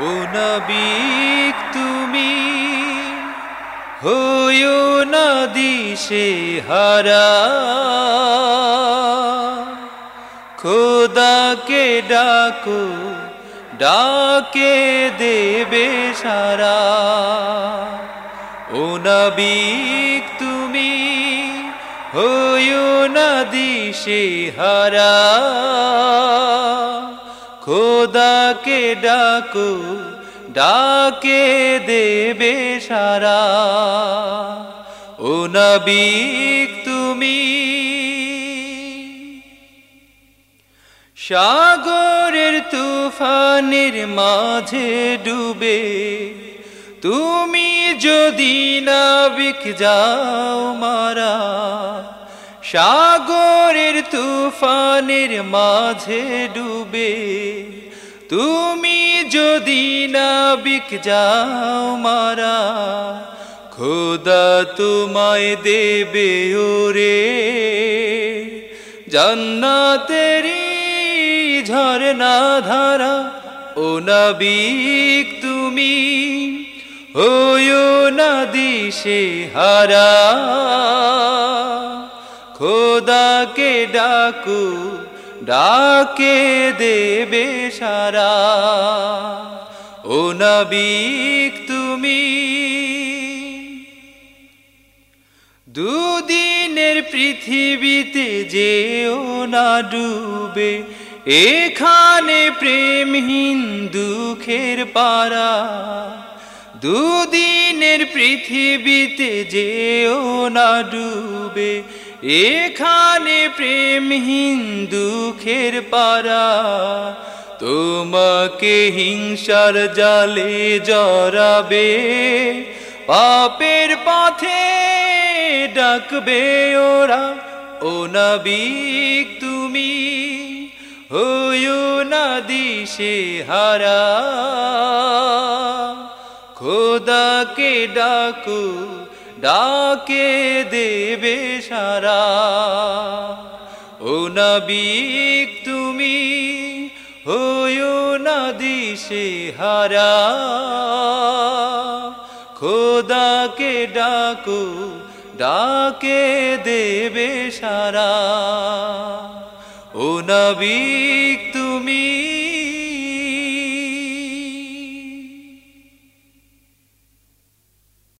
নবিক তুমি, হইও না দিশে হারা। খোদাকে ডাকো, ডাকে দেবে সারা। ও নবিক তুমি, হইও না দিশে হারা। খোদাকে ডাকো, ডাকে দেবে সারা। ও নবিক তুমি, সাগরের তুফানের মাঝে ডুবে, তুমি যদি নাবিক যাও মারা। সাগরের তুফানের মাঝে ডুবে। তুমি যদি নাবিক যাও মারা, খোদা তোমায় দেবে ওরে। জান্নাতেরি ঝরনা ধারা, ও নবিক তুমি, হইও না দিশে হারা। খোদাকে ডাকু, ডাকে দেবে সারা। ও নবিক তুমি, দুদিনের পৃথিবীতে যেও না ডুবে, এখানে প্রেমহীন দুঃখের পারা দুদিনের পৃথিবীতে যেও না ডুবে এখানে প্রেমহীন দুঃখের পারা তোমাকে হিংসার জালে জড়াবে, পাপের পথে ডাকবে ওরা, ও নবিক তুমি, হইও না দিশে হারা। খোদাকে ডাকু ডাকে দেবে সারা। ও নবিক, তুমি হইও না দিশে হারা। খোদাকে ডাকু, ডাকে দেবে সারা। ও নবিক, তুমি